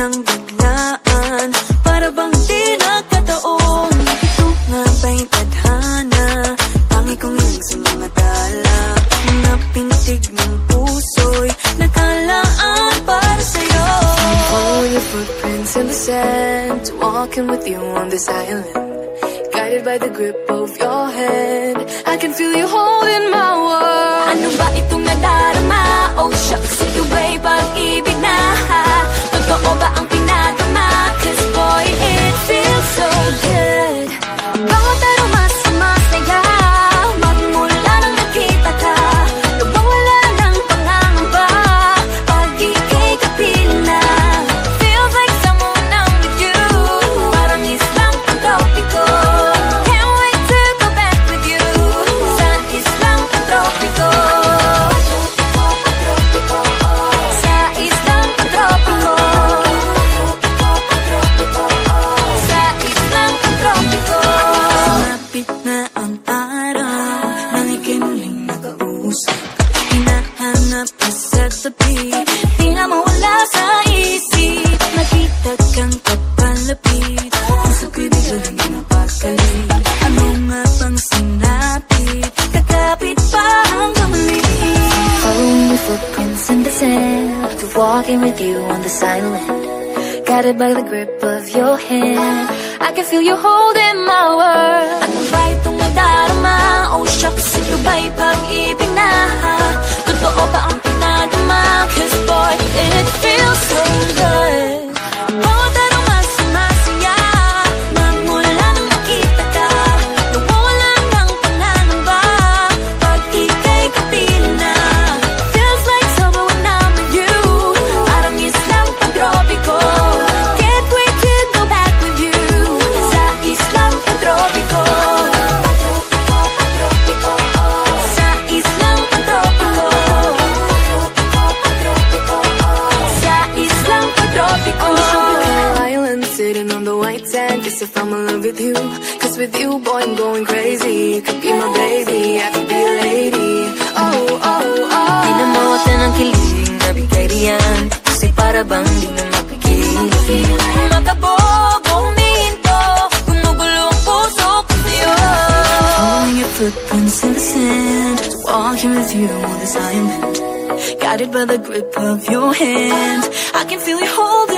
Ng biglaan. Para bang di nakataon Ito nga ba'y tadhana? Tangi kong ilang sa mga tala Mga pintig ng puso'y Nakalaan para sa'yo. Follow your footprints in the sand Walking with you on this island. Guided by the grip of your hand I can feel you holding my world. Ano ba itong nadarama? Walking with you on the island Guided by the grip of your hand I can feel you holding my world Ano ba itong nadarama? Oh shucks, ito ba'y pag-ibig na? Sand if I'm in love with you. Cause with you, boy, I'm going crazy. You could be my baby, I could be a lady. Oh, oh, oh. Di na mawata ng kilig bigay riyan Kasi para bang di na mapigil Makabobo, huminto Gumugulo ang puso ko sa'yo. Following your footprints in the sand. Walking with you on this island Guided by the grip of your hand. I can feel you hold